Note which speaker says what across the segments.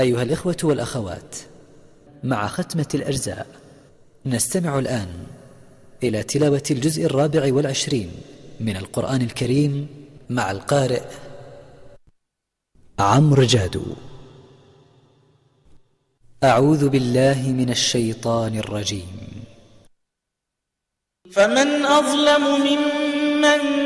Speaker 1: أيها الإخوة والأخوات مع ختمة الأجزاء نستمع الآن إلى تلاوة الجزء الرابع والعشرين من القرآن الكريم مع القارئ عمرو جادو. أعوذ بالله من الشيطان الرجيم.
Speaker 2: فمن أظلم ممن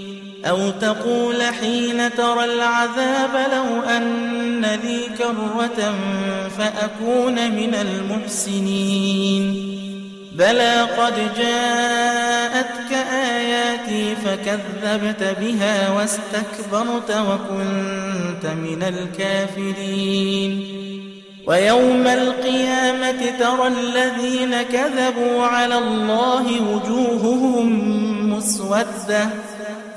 Speaker 2: أو تقول حين ترى العذاب لو أن لي كرة فأكون من المحسنين. بلى قد جاءتك آياتي فكذبت بها واستكبرت وكنت من الكافرين. ويوم القيامة ترى الذين كذبوا على الله وجوههم مسودة.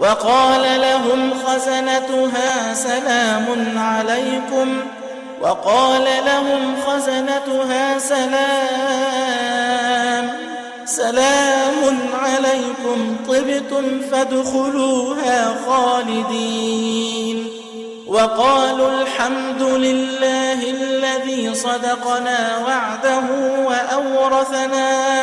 Speaker 2: وقال لهم خزنتها سلام عليكم وقال لهم خزنتها سلام سلام عليكم طبتم فادخلوها خالدين وقالوا الحمد لله الذي صدقنا وعده وأورثنا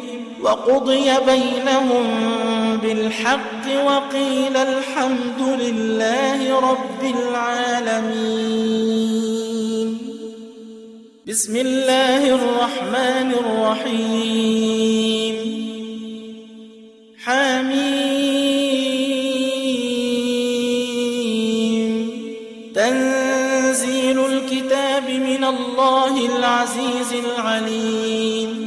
Speaker 2: وقضي بينهم بالحق وقيل الحمد لله رب العالمين. بسم الله الرحمن الرحيم. حميم. تنزيل الكتاب من الله العزيز العليم.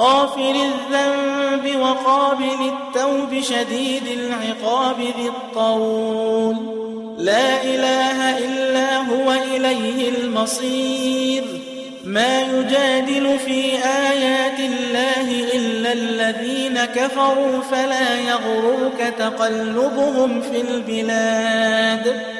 Speaker 2: غافر الذنب وقابل التوب شديد العقاب ذي الطول. لا إله إلا هو إليه المصير. ما يجادل في آيات الله إلا الذين كفروا فلا يغررك تقلبهم في البلاد.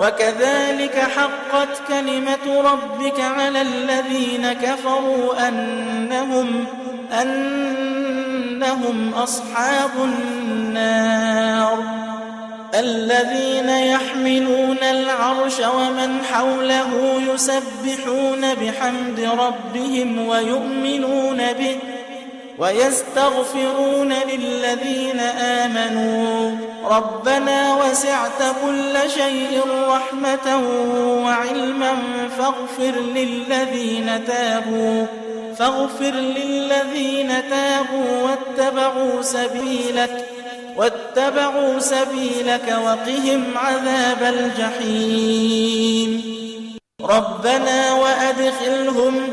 Speaker 2: وكذلك حقت كلمة ربك على الذين كفروا أنهم أنهم أصحاب النار. الذين يحملون العرش ومن حوله يسبحون بحمد ربهم ويؤمنون به ويستغفرون للذين آمنوا. ربنا وسعت كل شيء رحمة وعلما فاغفر للذين تابوا فاغفر للذين تابوا واتبعوا سبيلك واتبعوا سبيلك وقهم عذاب الجحيم. ربنا وأدخلهم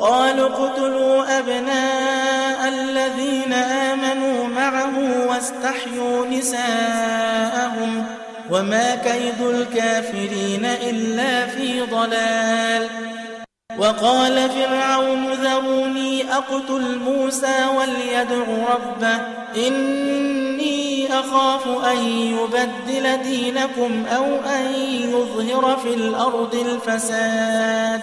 Speaker 2: قالوا اقتلوا أبناء الذين آمنوا معه واستحيوا نساءهم وما كيد الكافرين إلا في ضلال. وقال فرعون ذروني أقتل موسى وليدع ربه إني أخاف أن يبدل دينكم أو أن يظهر في الأرض الفساد.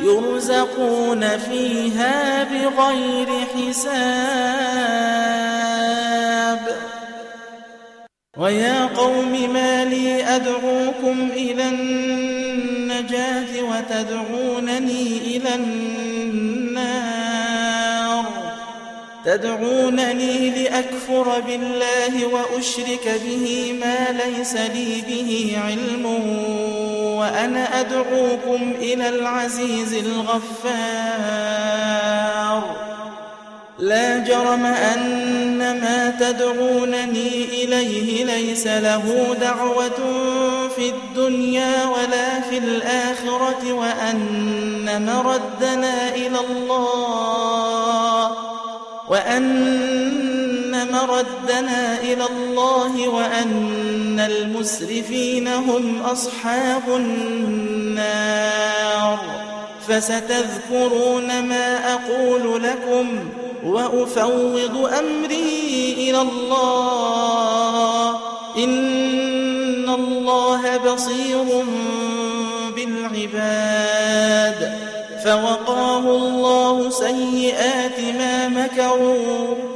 Speaker 2: يرزقون فيها بغير حساب. ويا قوم ما لي أدعوكم إلى النجاة وتدعونني إلى النار. تدعونني لأكفر بالله وأشرك به ما ليس لي به علم وأنا أدعوكم إلى العزيز الغفار. لا جرم أن ما تدعونني إليه ليس له دعوة في الدنيا ولا في الآخرة وأن مردنا إلى الله وأن مردنا إلى الله وأن المسرفين هم أصحاب النار. فستذكرون ما أقول لكم وأفوض أمري إلى الله. إن الله بصير بالعباد. فوقاه الله سيئات ما مكروا.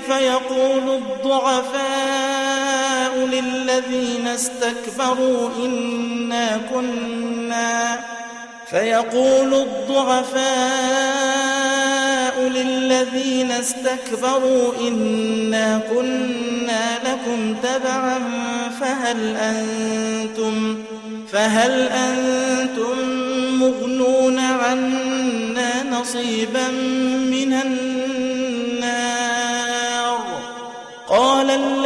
Speaker 2: فيقول الضعفاء للذين استكبروا إنا كنا فيقول الضعفاء للذين استكبروا إنا كنا لكم تبعا فهل أنتم فهل أنتم مغنون عنا نصيبا من النار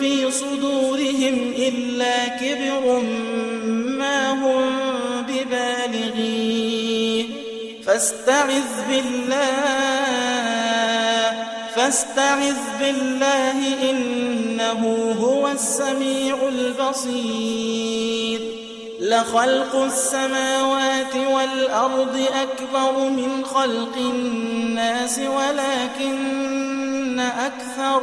Speaker 2: في صدورهم إلا كبر ما هم ببالغيه فاستعذ بالله فاستعذ بالله إنه هو السميع البصير. لخلق السماوات والأرض أكبر من خلق الناس ولكن أكثر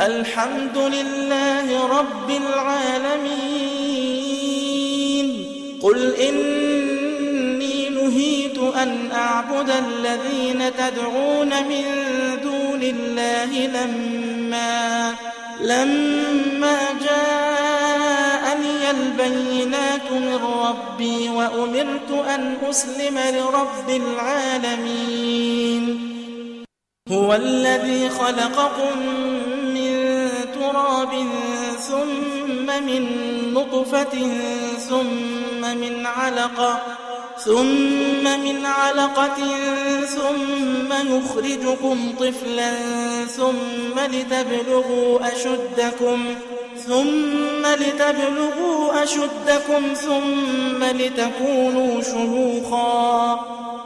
Speaker 2: الحمد لله رب العالمين قل إني نهيت أن أعبد الذين تدعون من دون الله لما لما جاءني البينات من ربي وأمرت أن أسلم لرب العالمين هو الذي خلقكم تراب ثم من نطفة ثم من علقة ثم من علقة ثم يخرجكم طفلا ثم لتبلغوا أشدكم ثم لتبلغوا أشدكم ثم لتكونوا شيوخا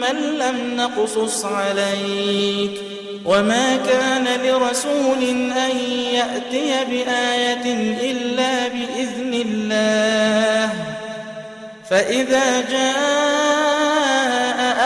Speaker 2: من لم نقصص عليك وما كان لرسول أن يأتي بآية إلا بإذن الله فإذا جاء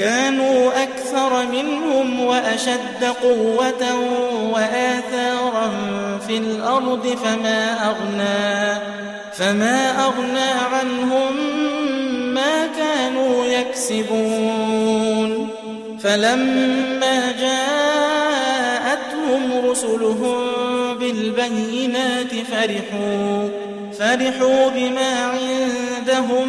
Speaker 2: كانوا أكثر منهم وأشد قوة وآثارا في الأرض فما أغنى فما أغنى عنهم ما كانوا يكسبون. فلما جاءتهم رسلهم بالبينات فرحوا فرحوا بما عندهم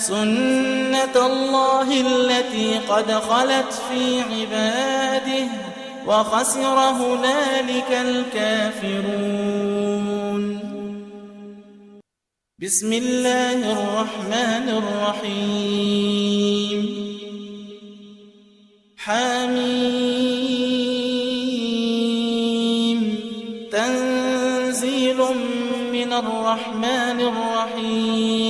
Speaker 2: سنة الله التي قد خلت في عباده وخسر هنالك الكافرون. بسم الله الرحمن الرحيم. حميم. تنزيل من الرحمن الرحيم.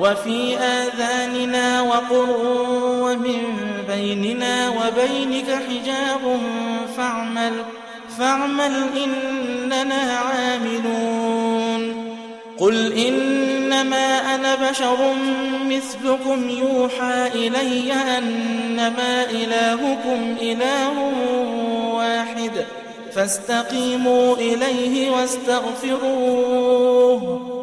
Speaker 2: وفي آذاننا وقر ومن بيننا وبينك حجاب فاعمل فاعمل إننا عاملون. قل إنما أنا بشر مثلكم يوحى إلي أنما إلهكم إله واحد فاستقيموا إليه واستغفروه.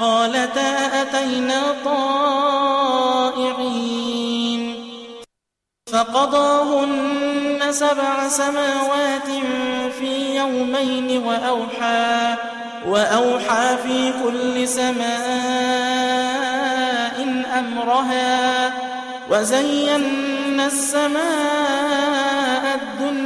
Speaker 2: قالتا أتينا طائعين فقضاهن سبع سماوات في يومين وأوحى وأوحى في كل سماء أمرها وزينا السماء الدنيا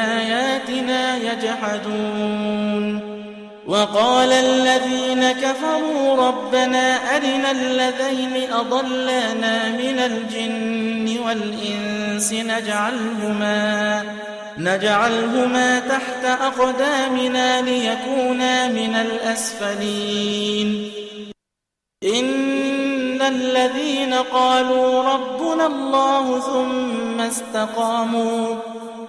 Speaker 2: بآياتنا يجحدون وقال الذين كفروا ربنا أرنا الذين أضلانا من الجن والإنس نجعلهما نجعلهما تحت أقدامنا ليكونا من الأسفلين إن الذين قالوا ربنا الله ثم استقاموا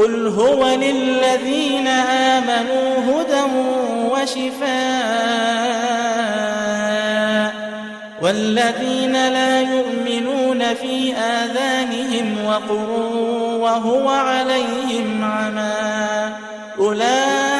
Speaker 2: قل هو للذين آمنوا هدى وشفاء والذين لا يؤمنون في آذانهم وقر وهو عليهم عمى أولئك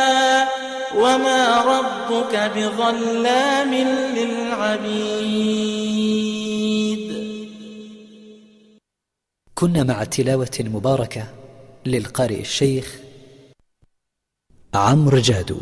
Speaker 2: وما ربك بظلام للعبيد.
Speaker 1: كنا مع تلاوة مباركة للقارئ الشيخ عمرو جادو.